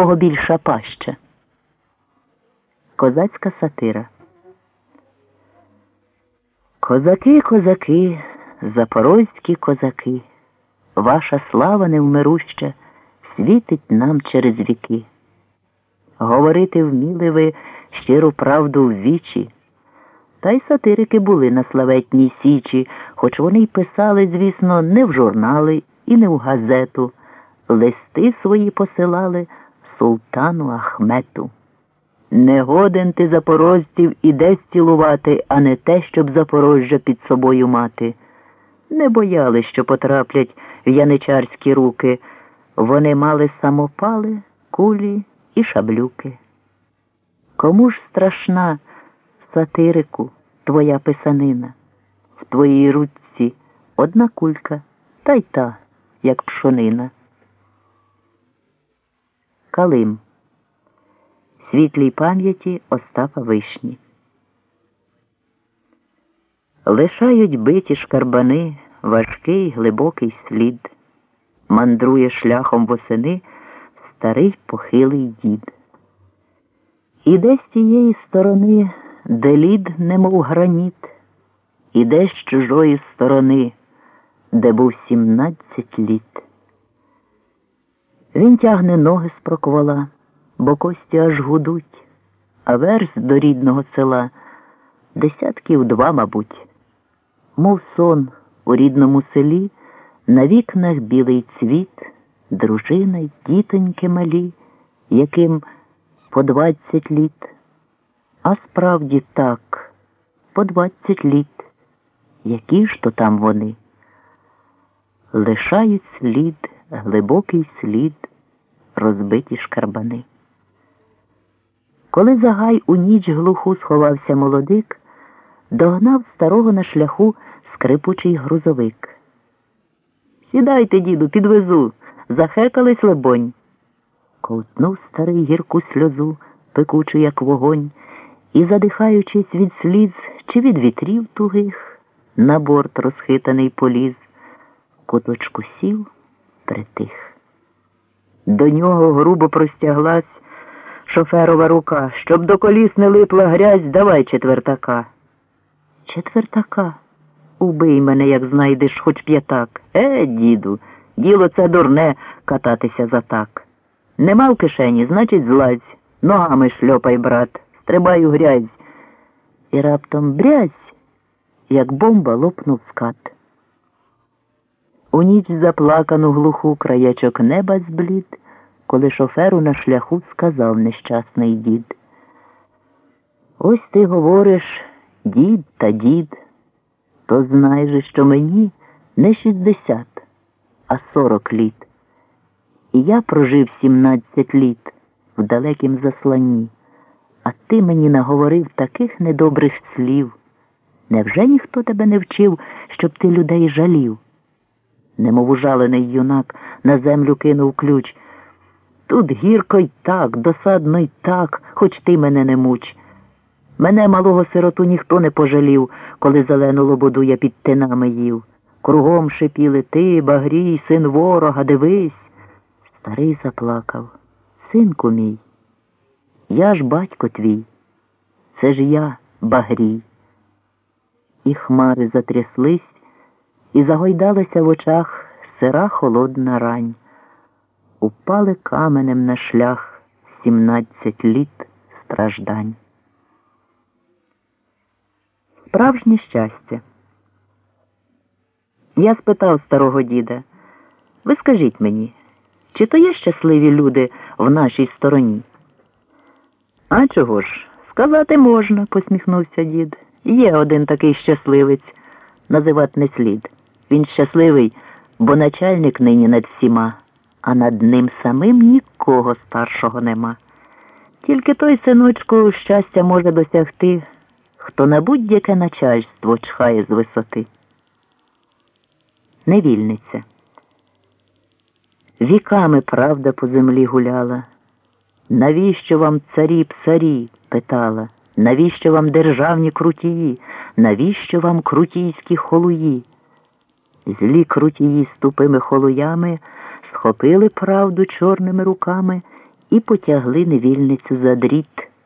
кого більша паща. Козацька сатира. Козаки, козаки, запорозькі козаки, ваша слава невмируща світить нам через віки. Говорити вміли ви щиру правду в вічі. Та й сатирики були на славетній січі, хоч вони й писали, звісно, не в журнали і не в газету. Листи свої посилали султану Ахмету. Не годен ти запорожців і десь цілувати, а не те, щоб Запорожжя під собою мати. Не бояли, що потраплять в яничарські руки. Вони мали самопали, кулі і шаблюки. Кому ж страшна, сатирику, твоя писанина? В твоїй руці одна кулька, та й та, як пшонина. Калим світлій пам'яті Остапа Вишні. Лишають биті шкарбани важкий глибокий слід, мандрує шляхом восени старий похилий дід. Іде з тієї сторони, де лід, немов граніт, іде з чужої сторони, де був сімнадцять літ. Він тягне ноги з проквола бо кості аж гудуть, а верс до рідного села десятків два, мабуть, мов сон у рідному селі, на вікнах білий цвіт, дружина й дітоньки малі, яким по двадцять літ, а справді так, по двадцять літ. Які ж то там вони? Лишають слід, глибокий слід, розбиті шкарбани. Коли за гай у ніч глуху сховався молодик, догнав старого на шляху скрипучий грузовик. Сідайте, діду, підвезу, захекались лебонь. Ковтнув старий гірку сльозу, пекучу, як вогонь, і, задихаючись від сліз чи від вітрів тугих, на борт розхитаний поліз, куточку сів, притих. До нього грубо простяглась шоферова рука. Щоб до коліс не липла грязь, давай четвертака. Четвертака. Убий мене, як знайдеш хоч п'ятак. Е, діду, діло це дурне кататися за так. Нема в кишені, значить, злазь. Ногами шльопай, брат, стрибаю грязь. І раптом брязь, як бомба лопнув скат. У ніч заплакану глуху краячок неба зблід коли шоферу на шляху сказав нещасний дід. Ось ти говориш дід та дід, то знай же, що мені не шістдесят, а сорок літ. І я прожив сімнадцять літ в далекім засланні, а ти мені наговорив таких недобрих слів. Невже ніхто тебе не вчив, щоб ти людей жалів? Немов ужалений юнак на землю кинув ключ. Тут гірко й так, досадно й так, хоч ти мене не муч. Мене малого сироту ніхто не пожалів, коли зелену лободу я під тинами їв. Кругом шипіли ти, багрій, син ворога, дивись. Старий заплакав. Синку мій, я ж батько твій, це ж я, багрій. І хмари затряслись, і загойдалася в очах сира холодна рань упали каменем на шлях сімнадцять літ страждань. Справжнє щастя. Я спитав старого діда, ви скажіть мені, чи то є щасливі люди в нашій стороні? А чого ж? Сказати можна, посміхнувся дід. Є один такий щасливець, називати не слід. Він щасливий, бо начальник нині над всіма а над ним самим нікого старшого нема. Тільки той синочку щастя може досягти, хто на будь-яке начальство чхає з висоти. Невільниця. Віками правда по землі гуляла. Навіщо вам царі псарі? питала, навіщо вам державні крутії, навіщо вам крутійські холуї? Злі крутії з тупими холуями схопили правду чорними руками і потягли невільницю за дріт.